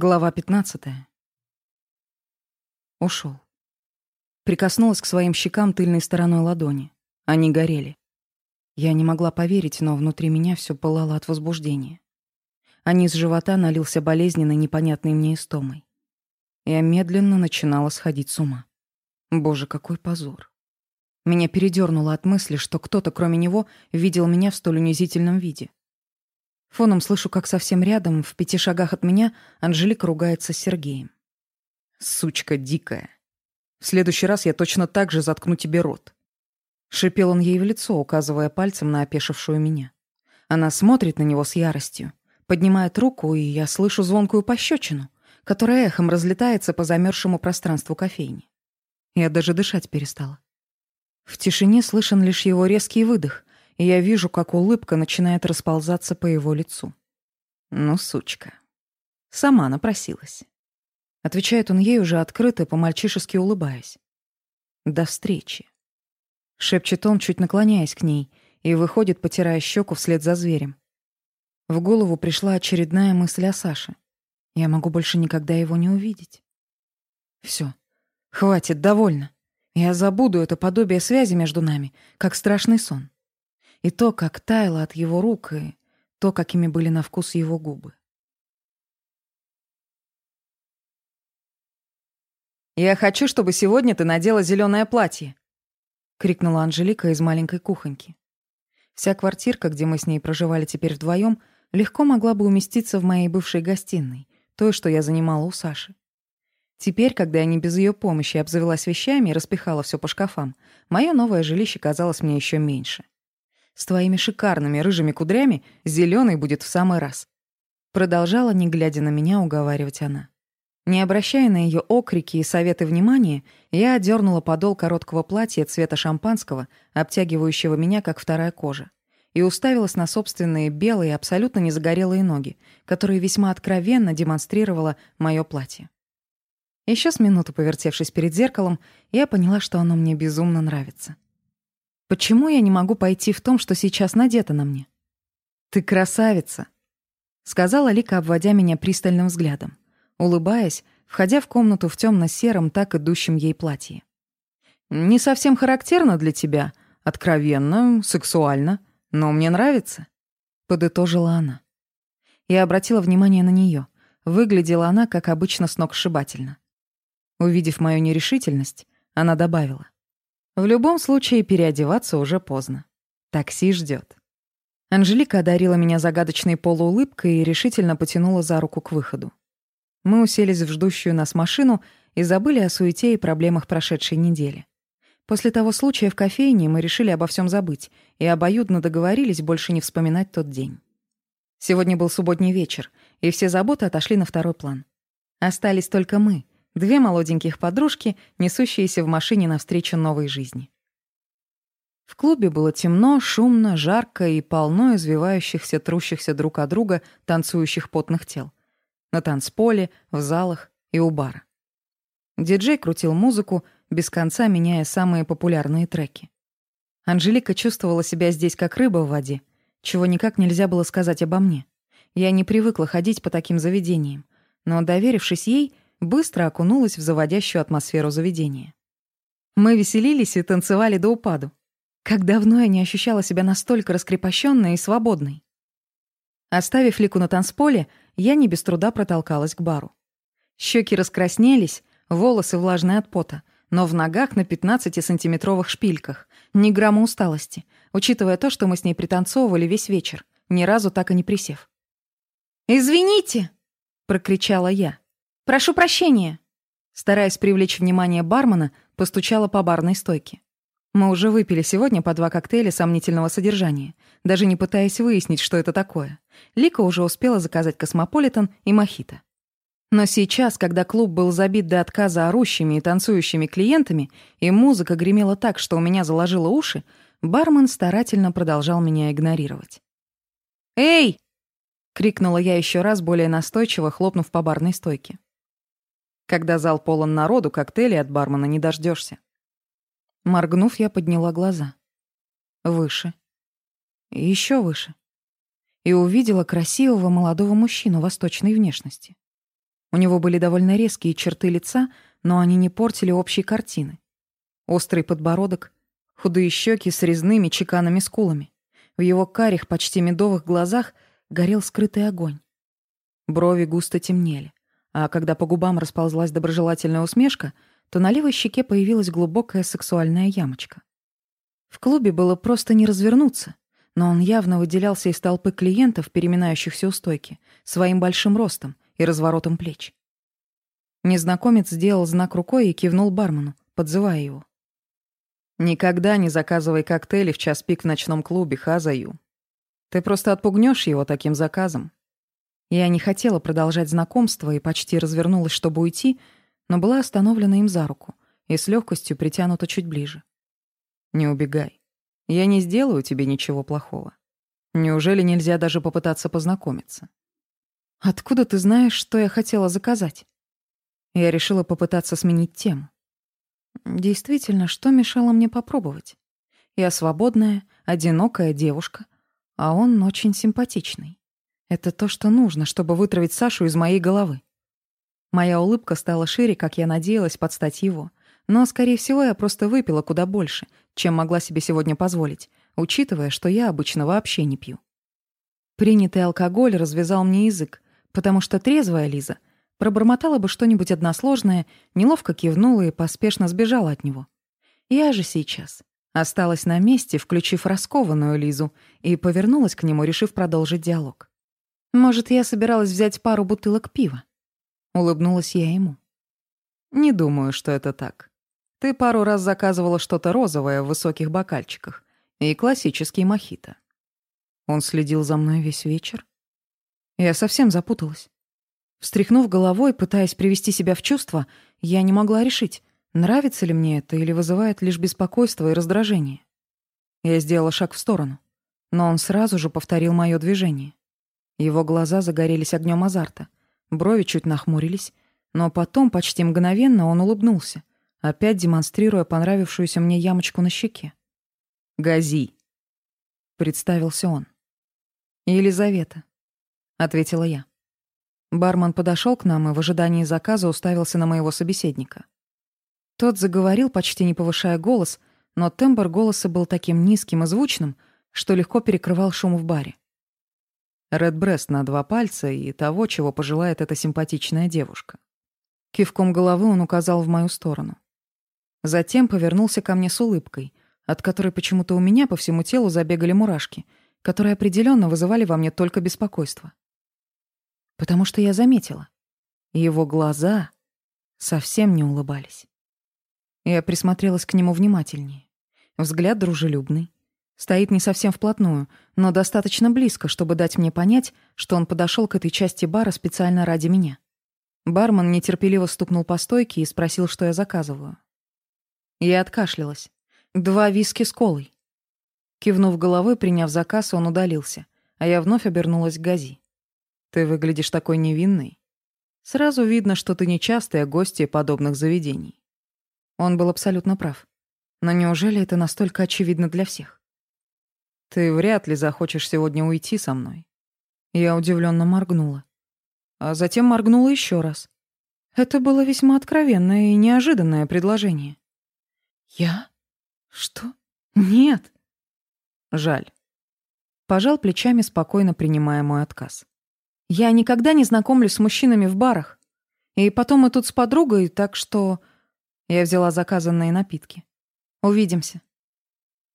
Глава 15. Ушел. Прикоснулась к своим щекам тыльной стороной ладони. Они горели. Я не могла поверить, но внутри меня все пылало от возбуждения. А низ живота налился болезненной, непонятной мне истомой. Я медленно начинала сходить с ума. Боже, какой позор. Меня передернуло от мысли, что кто-то, кроме него, видел меня в столь унизительном виде. Фоном слышу, как совсем рядом, в пяти шагах от меня, Анжелика ругается с Сергеем. «Сучка дикая. В следующий раз я точно так же заткну тебе рот». Шипел он ей в лицо, указывая пальцем на опешившую меня. Она смотрит на него с яростью, поднимает руку, и я слышу звонкую пощечину, которая эхом разлетается по замерзшему пространству кофейни. Я даже дышать перестала. В тишине слышен лишь его резкий выдох, и я вижу, как улыбка начинает расползаться по его лицу. «Ну, сучка. Сама напросилась». Отвечает он ей уже открыто, по-мальчишески улыбаясь. «До встречи». Шепчет он, чуть наклоняясь к ней, и выходит, потирая щеку вслед за зверем. В голову пришла очередная мысль о Саше. Я могу больше никогда его не увидеть. Все, хватит, довольно. Я забуду это подобие связи между нами, как страшный сон и то, как таяло от его рук, и то, какими были на вкус его губы. «Я хочу, чтобы сегодня ты надела зеленое платье!» — крикнула Анжелика из маленькой кухоньки. Вся квартирка, где мы с ней проживали теперь вдвоем, легко могла бы уместиться в моей бывшей гостиной, той, что я занимала у Саши. Теперь, когда я не без ее помощи обзавелась вещами и распихала все по шкафам, мое новое жилище казалось мне еще меньше. С твоими шикарными рыжими кудрями зеленый будет в самый раз. Продолжала, не глядя на меня, уговаривать она. Не обращая на ее окрики и советы внимания, я отдернула подол короткого платья цвета шампанского, обтягивающего меня, как вторая кожа, и уставилась на собственные белые, абсолютно не загорелые ноги, которые весьма откровенно демонстрировало мое платье. Еще с минуту повертевшись перед зеркалом, я поняла, что оно мне безумно нравится. Почему я не могу пойти в том, что сейчас надето на мне? Ты красавица, сказала Лика, обводя меня пристальным взглядом, улыбаясь, входя в комнату в темно сером так идущем ей платье. Не совсем характерно для тебя, откровенно, сексуально, но мне нравится, подытожила она. Я обратила внимание на нее. Выглядела она, как обычно, сногсшибательно. Увидев мою нерешительность, она добавила: в любом случае переодеваться уже поздно. Такси ждет. Анжелика одарила меня загадочной полуулыбкой и решительно потянула за руку к выходу. Мы уселись в ждущую нас машину и забыли о суете и проблемах прошедшей недели. После того случая в кофейне мы решили обо всем забыть и обоюдно договорились больше не вспоминать тот день. Сегодня был субботний вечер, и все заботы отошли на второй план. Остались только мы — Две молоденьких подружки, несущиеся в машине навстречу новой жизни. В клубе было темно, шумно, жарко и полно извивающихся, трущихся друг от друга танцующих потных тел. На танцполе, в залах и у бара. Диджей крутил музыку, без конца меняя самые популярные треки. Анжелика чувствовала себя здесь как рыба в воде, чего никак нельзя было сказать обо мне. Я не привыкла ходить по таким заведениям, но, доверившись ей, быстро окунулась в заводящую атмосферу заведения. Мы веселились и танцевали до упаду. Как давно я не ощущала себя настолько раскрепощенной и свободной. Оставив Лику на танцполе, я не без труда протолкалась к бару. Щеки раскраснелись, волосы влажные от пота, но в ногах на 15-сантиметровых шпильках. Ни грамма усталости, учитывая то, что мы с ней пританцовывали весь вечер, ни разу так и не присев. «Извините!» — прокричала я. «Прошу прощения!» Стараясь привлечь внимание бармена, постучала по барной стойке. Мы уже выпили сегодня по два коктейля сомнительного содержания, даже не пытаясь выяснить, что это такое. Лика уже успела заказать космополитен и мохито. Но сейчас, когда клуб был забит до отказа орущими и танцующими клиентами, и музыка гремела так, что у меня заложило уши, бармен старательно продолжал меня игнорировать. «Эй!» — крикнула я еще раз более настойчиво, хлопнув по барной стойке. Когда зал полон народу, коктейлей от бармена не дождешься. Моргнув, я подняла глаза. Выше. И еще выше. И увидела красивого молодого мужчину восточной внешности. У него были довольно резкие черты лица, но они не портили общей картины. Острый подбородок, худые щеки с резными чеканными скулами. В его карих, почти медовых глазах горел скрытый огонь. Брови густо темнели, а когда по губам расползлась доброжелательная усмешка, то на левой щеке появилась глубокая сексуальная ямочка. В клубе было просто не развернуться, но он явно выделялся из толпы клиентов, переминающихся у стойки, своим большим ростом и разворотом плеч. Незнакомец сделал знак рукой и кивнул бармену, подзывая его. «Никогда не заказывай коктейли в час пик в ночном клубе, Хазаю. Ты просто отпугнешь его таким заказом». Я не хотела продолжать знакомство и почти развернулась, чтобы уйти, но была остановлена им за руку и с легкостью притянута чуть ближе. «Не убегай. Я не сделаю тебе ничего плохого. Неужели нельзя даже попытаться познакомиться?» «Откуда ты знаешь, что я хотела заказать?» Я решила попытаться сменить тему. Действительно, что мешало мне попробовать? Я свободная, одинокая девушка, а он очень симпатичный. Это то, что нужно, чтобы вытравить Сашу из моей головы. Моя улыбка стала шире, как я надеялась подстать его. Но, скорее всего, я просто выпила куда больше, чем могла себе сегодня позволить, учитывая, что я обычно вообще не пью. Принятый алкоголь развязал мне язык, потому что трезвая Лиза пробормотала бы что-нибудь односложное, неловко кивнула и поспешно сбежала от него. Я же сейчас осталась на месте, включив раскованную Лизу, и повернулась к нему, решив продолжить диалог. Может, я собиралась взять пару бутылок пива. Улыбнулась я ему. Не думаю, что это так. Ты пару раз заказывала что-то розовое в высоких бокальчиках и классический мохито. Он следил за мной весь вечер. Я совсем запуталась. Встряхнув головой, пытаясь привести себя в чувство, я не могла решить, нравится ли мне это или вызывает лишь беспокойство и раздражение. Я сделала шаг в сторону, но он сразу же повторил мое движение. Его глаза загорелись огнем азарта, брови чуть нахмурились, но потом почти мгновенно он улыбнулся, опять демонстрируя понравившуюся мне ямочку на щеке. «Гази», — представился он. «Елизавета», — ответила я. Бармен подошел к нам и в ожидании заказа уставился на моего собеседника. Тот заговорил, почти не повышая голос, но тембр голоса был таким низким и звучным, что легко перекрывал шум в баре. Редбрест на два пальца и того, чего пожелает эта симпатичная девушка. Кивком головы он указал в мою сторону. Затем повернулся ко мне с улыбкой, от которой почему-то у меня по всему телу забегали мурашки, которые определенно вызывали во мне только беспокойство. Потому что я заметила, его глаза совсем не улыбались. Я присмотрелась к нему внимательнее. Взгляд дружелюбный, Стоит не совсем вплотную, но достаточно близко, чтобы дать мне понять, что он подошел к этой части бара специально ради меня. Бармен нетерпеливо стукнул по стойке и спросил, что я заказываю. Я откашлялась. Два виски с колой. Кивнув головой, приняв заказ, он удалился, а я вновь обернулась к Гази. «Ты выглядишь такой невинной. Сразу видно, что ты нечастая гостья подобных заведений». Он был абсолютно прав. Но неужели это настолько очевидно для всех? Ты вряд ли захочешь сегодня уйти со мной. Я удивленно моргнула. А затем моргнула еще раз. Это было весьма откровенное и неожиданное предложение. Я? Что? Нет. Жаль. Пожал плечами, спокойно принимая мой отказ. Я никогда не знакомлюсь с мужчинами в барах. И потом мы тут с подругой, так что... Я взяла заказанные напитки. Увидимся.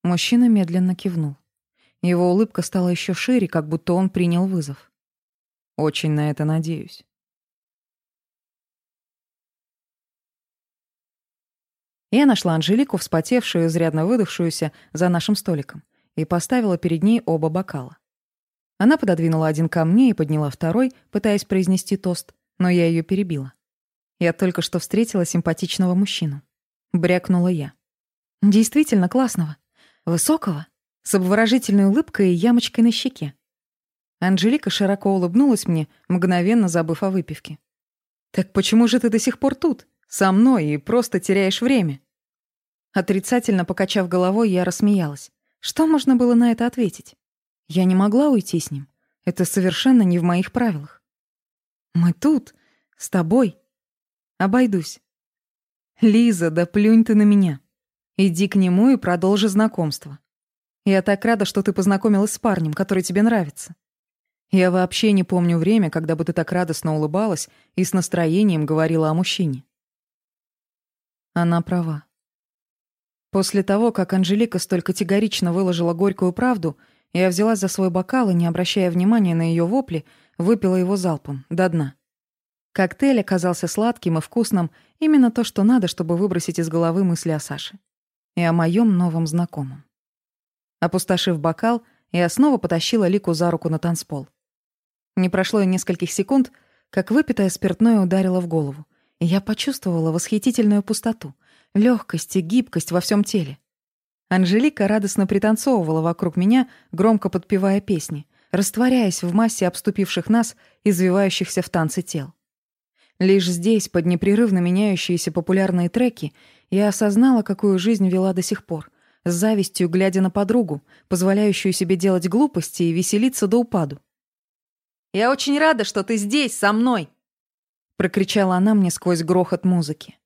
Мужчина медленно кивнул. Его улыбка стала еще шире, как будто он принял вызов. Очень на это надеюсь. Я нашла Анжелику, вспотевшую, изрядно выдохшуюся, за нашим столиком, и поставила перед ней оба бокала. Она пододвинула один ко мне и подняла второй, пытаясь произнести тост, но я ее перебила. Я только что встретила симпатичного мужчину. Брякнула я. Действительно классного. Высокого с обворожительной улыбкой и ямочкой на щеке. Анжелика широко улыбнулась мне, мгновенно забыв о выпивке. «Так почему же ты до сих пор тут, со мной, и просто теряешь время?» Отрицательно покачав головой, я рассмеялась. Что можно было на это ответить? Я не могла уйти с ним. Это совершенно не в моих правилах. Мы тут, С тобой? Обойдусь. Лиза, да плюнь ты на меня. Иди к нему и продолжи знакомство. Я так рада, что ты познакомилась с парнем, который тебе нравится. Я вообще не помню время, когда бы ты так радостно улыбалась и с настроением говорила о мужчине. Она права. После того, как Анжелика столь категорично выложила горькую правду, я взялась за свой бокал и, не обращая внимания на ее вопли, выпила его залпом, до дна. Коктейль оказался сладким и вкусным, именно то, что надо, чтобы выбросить из головы мысли о Саше. И о моем новом знакомом. Опустошив бокал, я снова потащила Лику за руку на танцпол. Не прошло и нескольких секунд, как выпитое спиртное ударило в голову, и я почувствовала восхитительную пустоту, легкость и гибкость во всем теле. Анжелика радостно пританцовывала вокруг меня, громко подпевая песни, растворяясь в массе обступивших нас, извивающихся в танце тел. Лишь здесь, под непрерывно меняющиеся популярные треки, я осознала, какую жизнь вела до сих пор, с завистью глядя на подругу, позволяющую себе делать глупости и веселиться до упаду. «Я очень рада, что ты здесь, со мной!» прокричала она мне сквозь грохот музыки.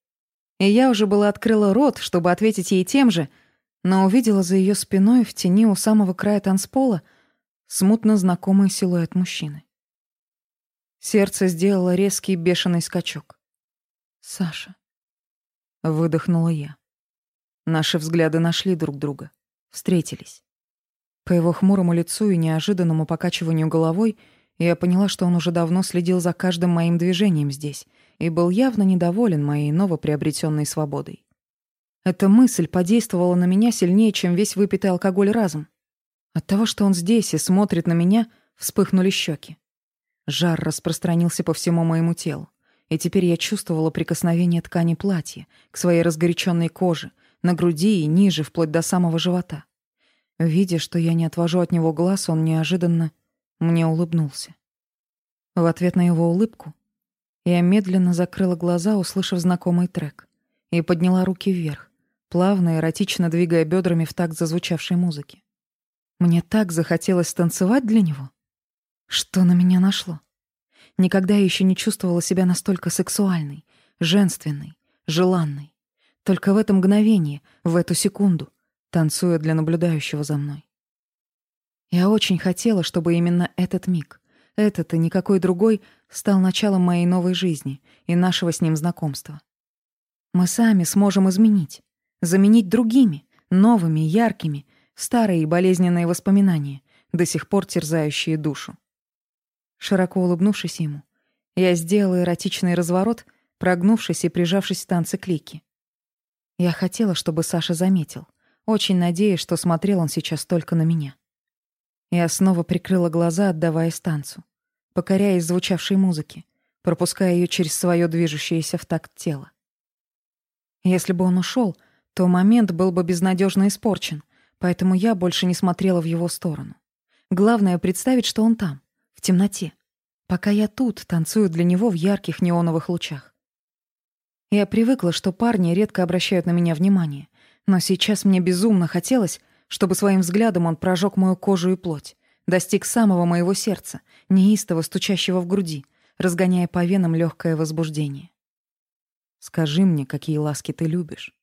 И я уже была открыла рот, чтобы ответить ей тем же, но увидела за ее спиной в тени у самого края танцпола смутно знакомый силуэт мужчины. Сердце сделало резкий бешеный скачок. «Саша», — выдохнула я. Наши взгляды нашли друг друга, встретились. По его хмурому лицу и неожиданному покачиванию головой я поняла, что он уже давно следил за каждым моим движением здесь и был явно недоволен моей новоприобретенной свободой. Эта мысль подействовала на меня сильнее, чем весь выпитый алкоголь разом. От того, что он здесь и смотрит на меня, вспыхнули щеки. Жар распространился по всему моему телу, и теперь я чувствовала прикосновение ткани платья к своей разгоряченной коже, на груди и ниже, вплоть до самого живота. Видя, что я не отвожу от него глаз, он неожиданно мне улыбнулся. В ответ на его улыбку я медленно закрыла глаза, услышав знакомый трек, и подняла руки вверх, плавно и эротично двигая бедрами в такт зазвучавшей музыки. Мне так захотелось танцевать для него — что на меня нашло? Никогда я еще не чувствовала себя настолько сексуальной, женственной, желанной. Только в это мгновение, в эту секунду, танцуя для наблюдающего за мной. Я очень хотела, чтобы именно этот миг, этот и никакой другой, стал началом моей новой жизни и нашего с ним знакомства. Мы сами сможем изменить, заменить другими, новыми, яркими, старые и болезненные воспоминания, до сих пор терзающие душу. Широко улыбнувшись ему, я сделала эротичный разворот, прогнувшись и прижавшись в танце клики. Я хотела, чтобы Саша заметил, очень надеясь, что смотрел он сейчас только на меня. Я снова прикрыла глаза, отдаваясь танцу, покоряясь звучавшей музыке, пропуская ее через свое движущееся в такт тело. Если бы он ушел, то момент был бы безнадежно испорчен, поэтому я больше не смотрела в его сторону. Главное — представить, что он там, в темноте, пока я тут танцую для него в ярких неоновых лучах. Я привыкла, что парни редко обращают на меня внимание, но сейчас мне безумно хотелось, чтобы своим взглядом он прожег мою кожу и плоть, достиг самого моего сердца, неистово стучащего в груди, разгоняя по венам легкое возбуждение. «Скажи мне, какие ласки ты любишь?»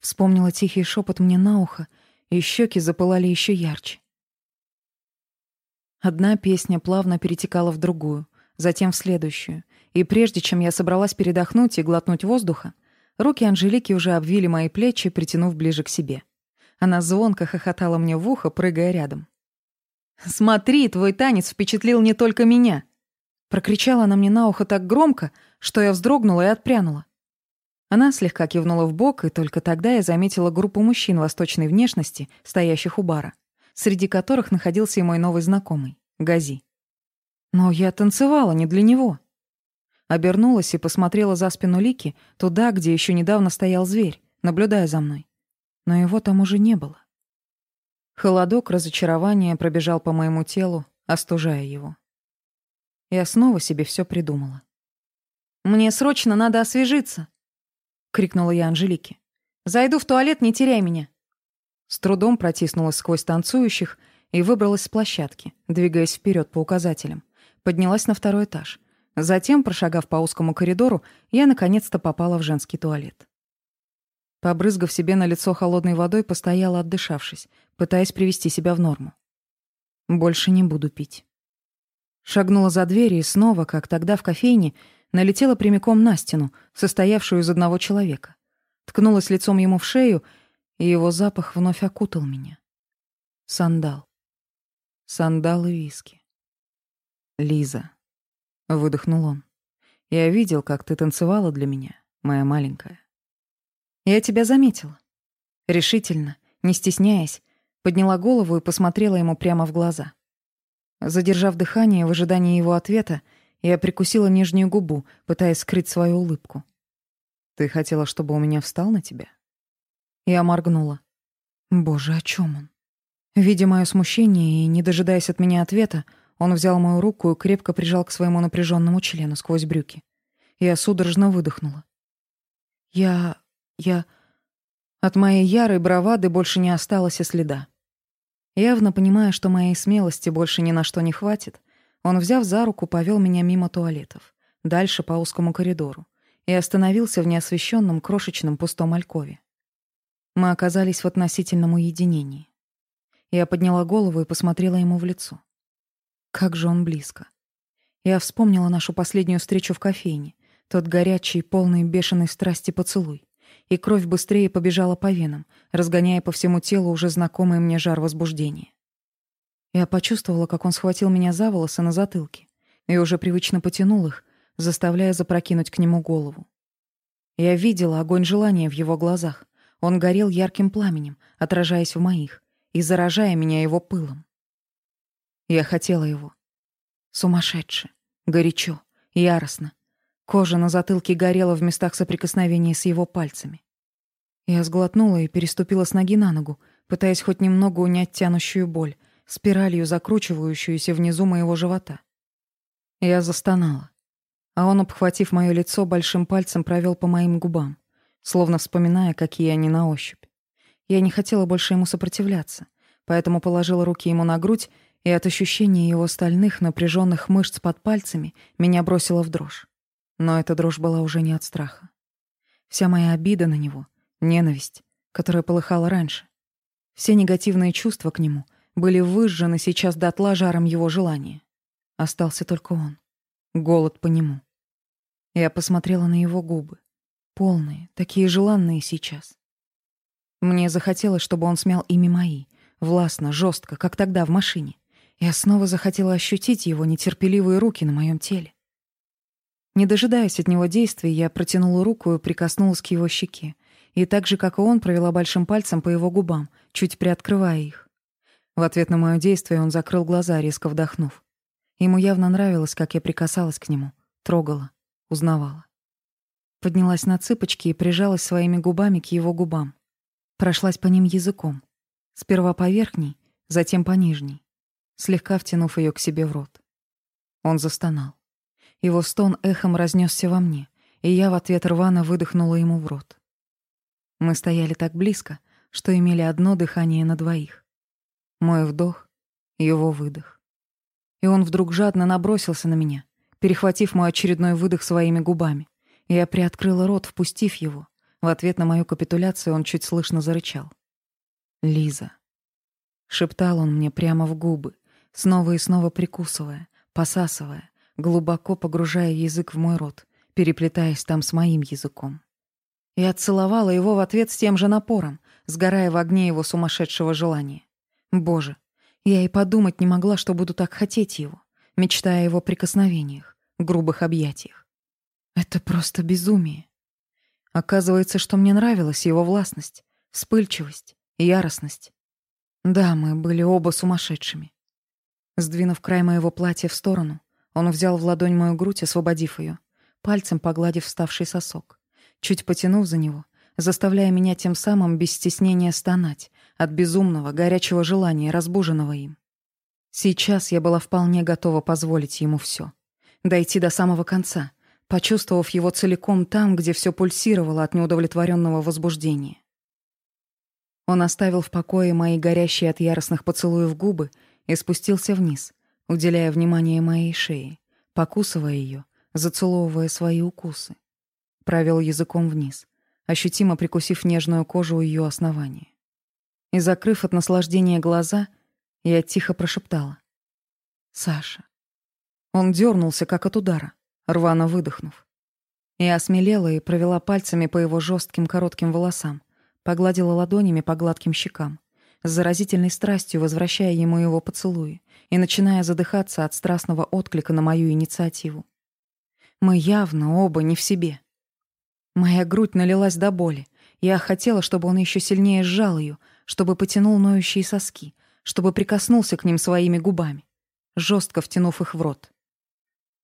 Вспомнила тихий шепот мне на ухо, и щеки запылали еще ярче. Одна песня плавно перетекала в другую, затем в следующую. И прежде чем я собралась передохнуть и глотнуть воздуха, руки Анжелики уже обвили мои плечи, притянув ближе к себе. Она звонко хохотала мне в ухо, прыгая рядом. «Смотри, твой танец впечатлил не только меня!» Прокричала она мне на ухо так громко, что я вздрогнула и отпрянула. Она слегка кивнула в бок, и только тогда я заметила группу мужчин восточной внешности, стоящих у бара среди которых находился и мой новый знакомый, Гази. Но я танцевала не для него. Обернулась и посмотрела за спину Лики, туда, где еще недавно стоял зверь, наблюдая за мной. Но его там уже не было. Холодок разочарования пробежал по моему телу, остужая его. Я снова себе все придумала. «Мне срочно надо освежиться!» — крикнула я Анжелике. «Зайду в туалет, не теряй меня!» С трудом протиснулась сквозь танцующих и выбралась с площадки, двигаясь вперед по указателям. Поднялась на второй этаж, Затем, прошагав по узкому коридору, я наконец-то попала в женский туалет. Побрызгав себе на лицо холодной водой, постояла, отдышавшись, пытаясь привести себя в норму. Больше не буду пить. Шагнула за дверь и снова, как тогда в кофейне, налетела прямиком на стену, состоявшую из одного человека. Ткнулась лицом ему в шею, и его запах вновь окутал меня. Сандал. Сандал и виски. «Лиза», — выдохнул он, — «я видел, как ты танцевала для меня, моя маленькая». «Я тебя заметила». Решительно, не стесняясь, подняла голову и посмотрела ему прямо в глаза. Задержав дыхание в ожидании его ответа, я прикусила нижнюю губу, пытаясь скрыть свою улыбку. «Ты хотела, чтобы у меня встал на тебя?» Я моргнула. Боже, о чем он? Видя мое смущение и не дожидаясь от меня ответа, он взял мою руку и крепко прижал к своему напряженному члену сквозь брюки. Я судорожно выдохнула. Я... я... От моей ярой бравады больше не осталось и следа. Явно понимая, что моей смелости больше ни на что не хватит, он, взяв за руку, повел меня мимо туалетов, дальше по узкому коридору, и остановился в неосвещенном крошечном пустом алькове. Мы оказались в относительном уединении. Я подняла голову и посмотрела ему в лицо. Как же он близко. Я вспомнила нашу последнюю встречу в кофейне, тот горячий, полный бешеной страсти поцелуй и кровь быстрее побежала по венам, разгоняя по всему телу уже знакомый мне жар возбуждения. Я почувствовала, как он схватил меня за волосы на затылке и уже привычно потянул их, заставляя запрокинуть к нему голову. Я видела огонь желания в его глазах. Он горел ярким пламенем, отражаясь в моих, и заражая меня его пылом. Я хотела его. Сумасшедше, горячо, яростно, Кожа на затылке горела в местах соприкосновения с его пальцами. Я сглотнула и переступила с ноги на ногу, пытаясь хоть немного унять тянущую боль, спиралью закручивающуюся внизу моего живота. Я застонала, а он, обхватив моё лицо, большим пальцем провёл по моим губам, словно вспоминая, какие они на ощупь. Я не хотела больше ему сопротивляться, поэтому положила руки ему на грудь, и от ощущения его стальных напряженных мышц под пальцами меня бросило в дрожь. Но эта дрожь была уже не от страха. Вся моя обида на него, ненависть, которая полыхала раньше, все негативные чувства к нему были выжжены сейчас дотла жаром его желания. Остался только он. Голод по нему. Я посмотрела на его губы. Полные, такие желанные сейчас. Мне захотелось, чтобы он смял ими мои. Властно, жестко, как тогда в машине. Я снова захотела ощутить его нетерпеливые руки на моем теле. Не дожидаясь от него действий, я протянула руку и прикоснулась к его щеке. И так же, как и он, провела большим пальцем по его губам, чуть приоткрывая их. В ответ на моё действие он закрыл глаза, резко вдохнув. Ему явно нравилось, как я прикасалась к нему, трогала, узнавала. Поднялась на цыпочки и прижалась своими губами к его губам. Прошлась по ним языком. Сперва по верхней, затем по нижней, слегка втянув её к себе в рот. Он застонал. Его стон эхом разнесся во мне, и я в ответ рвано выдохнула ему в рот. Мы стояли так близко, что имели одно дыхание на двоих. Мой вдох, его выдох. И он вдруг жадно набросился на меня, перехватив мой очередной выдох своими губами. Я приоткрыла рот, впустив его. В ответ на мою капитуляцию он чуть слышно зарычал. «Лиза». Шептал он мне прямо в губы, снова и снова прикусывая, посасывая, глубоко погружая язык в мой рот, переплетаясь там с моим языком. Я целовала его в ответ с тем же напором, сгорая в огне его сумасшедшего желания. Боже, я и подумать не могла, что буду так хотеть его, мечтая о его прикосновениях, грубых объятиях. Это просто безумие. Оказывается, что мне нравилась его властность, вспыльчивость, яростность. Да, мы были оба сумасшедшими. Сдвинув край моего платья в сторону, он взял в ладонь мою грудь, освободив ее, пальцем погладив вставший сосок, чуть потянув за него, заставляя меня тем самым без стеснения стонать от безумного, горячего желания, разбуженного им. Сейчас я была вполне готова позволить ему все, Дойти до самого конца, почувствовав его целиком там, где все пульсировало от неудовлетворенного возбуждения. Он оставил в покое мои горящие от яростных поцелуев губы и спустился вниз, уделяя внимание моей шее, покусывая ее, зацеловывая свои укусы. Провел языком вниз, ощутимо прикусив нежную кожу у ее основания. И, закрыв от наслаждения глаза, я тихо прошептала. «Саша». Он дернулся, как от удара, рвано выдохнув. Я осмелела и провела пальцами по его жестким коротким волосам, погладила ладонями по гладким щекам, с заразительной страстью возвращая ему его поцелуи и начиная задыхаться от страстного отклика на мою инициативу. Мы явно оба не в себе. Моя грудь налилась до боли. Я хотела, чтобы он еще сильнее сжал ее, чтобы потянул ноющие соски, чтобы прикоснулся к ним своими губами, жестко втянув их в рот.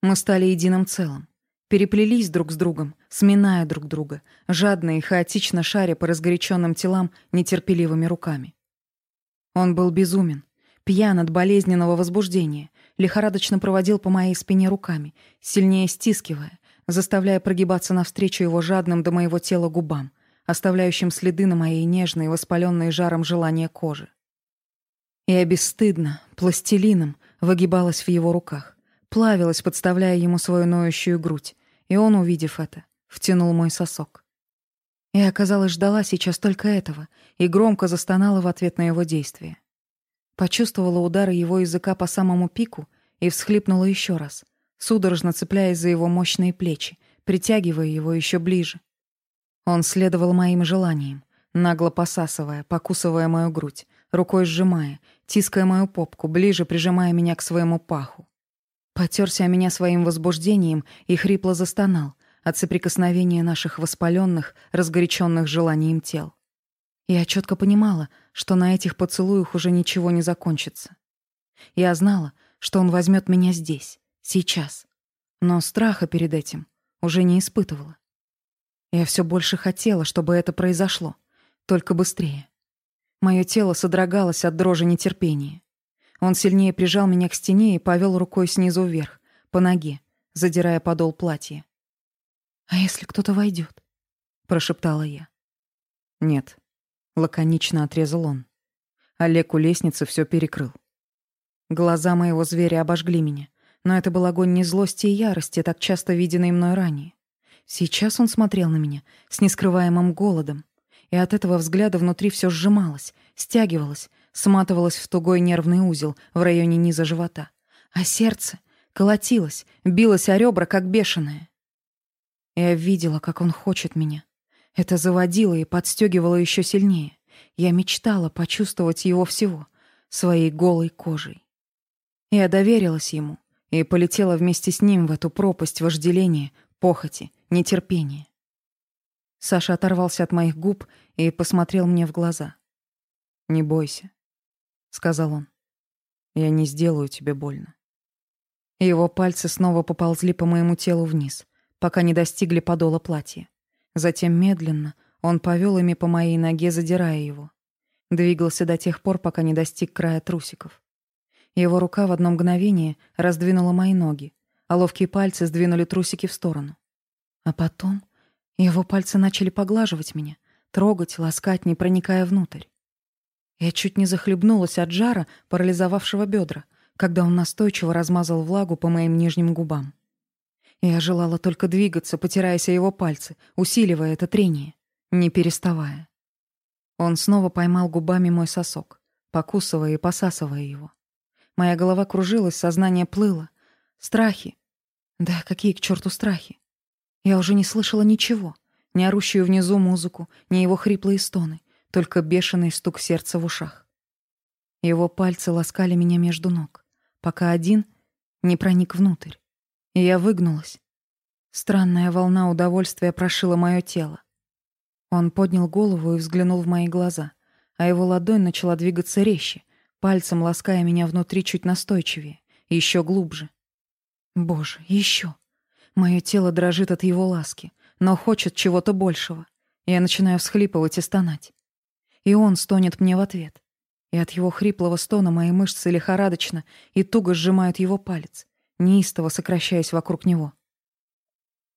Мы стали единым целым, переплелись друг с другом, сминая друг друга, жадно и хаотично шаря по разгоряченным телам нетерпеливыми руками. Он был безумен, пьян от болезненного возбуждения, лихорадочно проводил по моей спине руками, сильнее стискивая, заставляя прогибаться навстречу его жадным до моего тела губам, оставляющим следы на моей нежной, воспаленной жаром желания кожи. Я бесстыдно, пластилином выгибалась в его руках, плавилась, подставляя ему свою ноющую грудь, и он, увидев это, втянул мой сосок. Я, оказалось, ждала сейчас только этого и громко застонала в ответ на его действие. Почувствовала удары его языка по самому пику и всхлипнула еще раз, судорожно цепляясь за его мощные плечи, притягивая его еще ближе. Он следовал моим желаниям, нагло посасывая, покусывая мою грудь, рукой сжимая, тиская мою попку, ближе прижимая меня к своему паху. Потерся о меня своим возбуждением и хрипло застонал от соприкосновения наших воспаленных, разгоряченных желанием тел. Я четко понимала, что на этих поцелуях уже ничего не закончится. Я знала, что он возьмет меня здесь, сейчас. Но страха перед этим уже не испытывала. Я все больше хотела, чтобы это произошло, только быстрее. Мое тело содрогалось от дрожи нетерпения. Он сильнее прижал меня к стене и повел рукой снизу вверх, по ноге, задирая подол платья. «А если кто-то войдет? прошептала я. «Нет», — лаконично отрезал он. Олег у лестницы все перекрыл. Глаза моего зверя обожгли меня, но это был огонь не злости и ярости, так часто виденный мной ранее. Сейчас он смотрел на меня с нескрываемым голодом, и от этого взгляда внутри все сжималось, стягивалось, сматывалось в тугой нервный узел в районе низа живота, а сердце колотилось, билось о ребра, как бешеное. Я видела, как он хочет меня. Это заводило и подстегивало еще сильнее. Я мечтала почувствовать его всего, своей голой кожей. Я доверилась ему и полетела вместе с ним в эту пропасть вожделения, похоти, нетерпения. Саша оторвался от моих губ и посмотрел мне в глаза. «Не бойся», — сказал он. «Я не сделаю тебе больно». Его пальцы снова поползли по моему телу вниз, пока не достигли подола платья. Затем медленно он повел ими по моей ноге, задирая его. Двигался до тех пор, пока не достиг края трусиков. Его рука в одно мгновение раздвинула мои ноги, а ловкие пальцы сдвинули трусики в сторону. А потом его пальцы начали поглаживать меня, трогать, ласкать, не проникая внутрь. Я чуть не захлебнулась от жара, парализовавшего бедра, когда он настойчиво размазал влагу по моим нижним губам. Я желала только двигаться, потираясь о его пальцы, усиливая это трение, не переставая. Он снова поймал губами мой сосок, покусывая и посасывая его. Моя голова кружилась, сознание плыло. Страхи. Да какие к черту страхи? Я уже не слышала ничего. Ни орущую внизу музыку, ни его хриплые стоны. Только бешеный стук сердца в ушах. Его пальцы ласкали меня между ног, пока один не проник внутрь. И я выгнулась. Странная волна удовольствия прошила мое тело. Он поднял голову и взглянул в мои глаза, а его ладонь начала двигаться резче, пальцем лаская меня внутри чуть настойчивее, еще глубже. Боже, еще. Мое тело дрожит от его ласки, но хочет чего-то большего. Я начинаю всхлипывать и стонать. И он стонет мне в ответ. И от его хриплого стона мои мышцы лихорадочно и туго сжимают его палец, неистово сокращаясь вокруг него.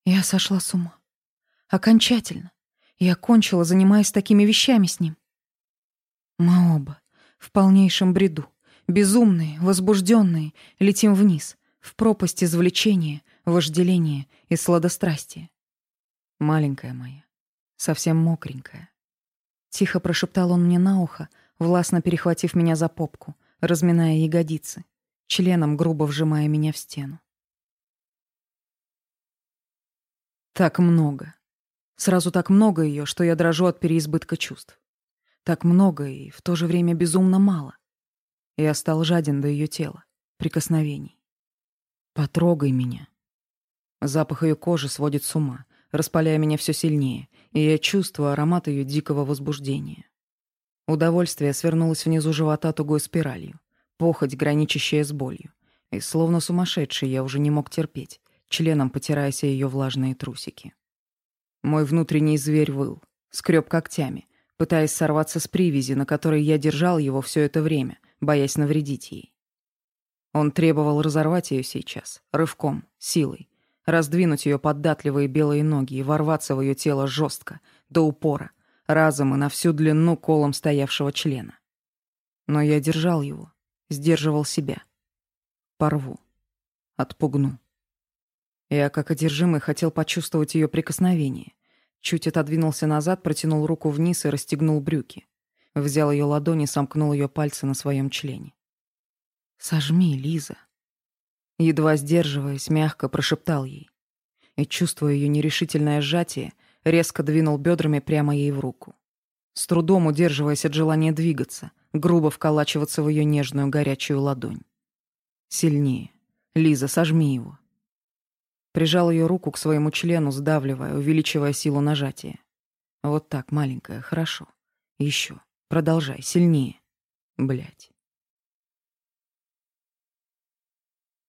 Я сошла с ума. Окончательно. Я кончила, занимаясь такими вещами с ним. Мы оба в полнейшем бреду, безумные, возбужденные, летим вниз, в пропасть извлечения, вожделение и сладострастие. Маленькая моя, совсем мокренькая. Тихо прошептал он мне на ухо, властно перехватив меня за попку, разминая ягодицы, членом грубо вжимая меня в стену. Так много. Сразу так много ее, что я дрожу от переизбытка чувств. Так много и в то же время безумно мало. Я стал жаден до ее тела, прикосновений. Потрогай меня. Запах ее кожи сводит с ума, распаляя меня все сильнее, и я чувствую аромат ее дикого возбуждения. Удовольствие свернулось внизу живота тугой спиралью, похоть, граничащая с болью. И словно сумасшедший я уже не мог терпеть, членом потираясь ее влажные трусики. Мой внутренний зверь выл, скреб когтями, пытаясь сорваться с привязи, на которой я держал его все это время, боясь навредить ей. Он требовал разорвать ее сейчас, рывком, силой, раздвинуть ее податливые белые ноги и ворваться в ее тело жестко, до упора, разом и на всю длину колом стоявшего члена. Но я держал его, сдерживал себя. Порву. Отпугну. Я, как одержимый, хотел почувствовать ее прикосновение. Чуть отодвинулся назад, протянул руку вниз и расстегнул брюки. Взял ее ладони сомкнул ее пальцы на своем члене. «Сожми, Лиза», едва сдерживаясь, мягко прошептал ей. И, чувствуя ее нерешительное сжатие, резко двинул бедрами прямо ей в руку. С трудом удерживаясь от желания двигаться, грубо вколачиваться в ее нежную горячую ладонь. Сильнее. Лиза, сожми его. Прижал ее руку к своему члену, сдавливая, увеличивая силу нажатия. Вот так, маленькая, хорошо. Еще. Продолжай, сильнее. Блять.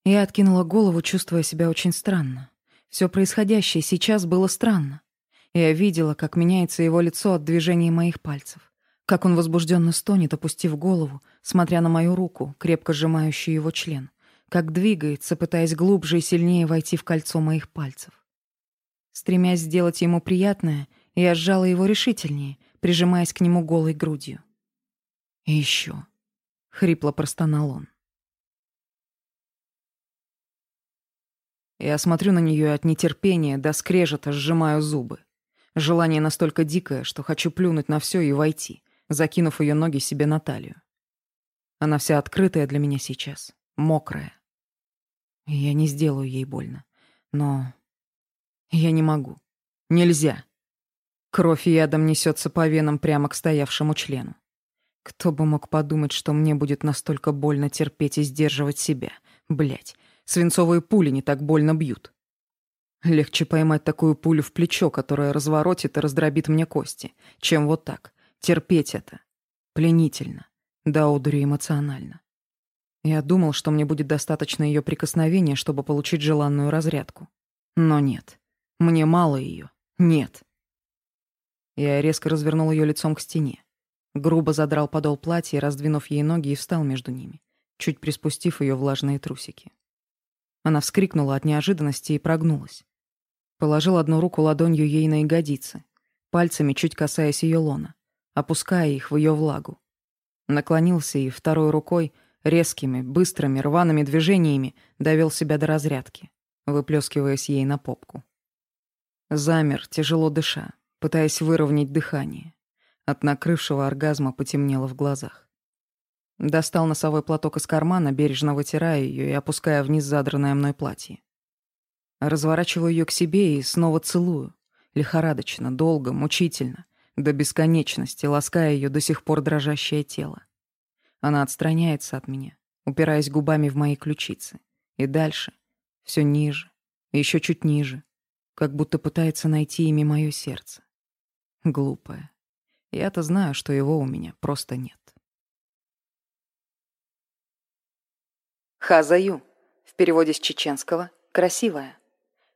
Я откинула голову, чувствуя себя очень странно. Все происходящее сейчас было странно. Я видела, как меняется его лицо от движения моих пальцев, как он возбужденно стонет, опустив голову, смотря на мою руку, крепко сжимающую его член, как двигается, пытаясь глубже и сильнее войти в кольцо моих пальцев. Стремясь сделать ему приятное, я сжала его решительнее, прижимаясь к нему голой грудью. «И еще», — хрипло простонал он. Я смотрю на нее от нетерпения до скрежета сжимаю зубы. Желание настолько дикое, что хочу плюнуть на все и войти, закинув ее ноги себе на талию. Она вся открытая для меня сейчас, мокрая. Я не сделаю ей больно. Но я не могу. Нельзя. Кровь ядом несется по венам прямо к стоявшему члену. Кто бы мог подумать, что мне будет настолько больно терпеть и сдерживать себя. Блять, Свинцовые пули не так больно бьют. Легче поймать такую пулю в плечо, которая разворотит и раздробит мне кости, чем вот так. Терпеть это. Пленительно. Да одури эмоционально. Я думал, что мне будет достаточно ее прикосновения, чтобы получить желанную разрядку. Но нет. Мне мало ее. Нет. Я резко развернул ее лицом к стене. Грубо задрал подол платья, раздвинув ей ноги, и встал между ними, чуть приспустив ее влажные трусики. Она вскрикнула от неожиданности и прогнулась. Положил одну руку ладонью ей на ягодицы, пальцами чуть касаясь ее лона, опуская их в ее влагу. Наклонился и второй рукой, резкими, быстрыми, рваными движениями довел себя до разрядки, выплескиваясь ей на попку. Замер, тяжело дыша, пытаясь выровнять дыхание. От накрывшего оргазма потемнело в глазах. Достал носовой платок из кармана, бережно вытирая ее и опуская вниз задранное мной платье. Разворачиваю ее к себе и снова целую. Лихорадочно, долго, мучительно, до бесконечности, лаская ее до сих пор дрожащее тело. Она отстраняется от меня, упираясь губами в мои ключицы. И дальше, все ниже, еще чуть ниже, как будто пытается найти ими мое сердце. Глупая. Я-то знаю, что его у меня просто нет. Хазаю. В переводе с чеченского «красивая».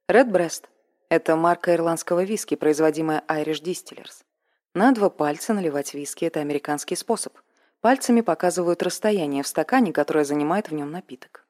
Redbreast – это марка ирландского виски, производимая Irish Distillers. На два пальца наливать виски – это американский способ. Пальцами показывают расстояние в стакане, которое занимает в нем напиток.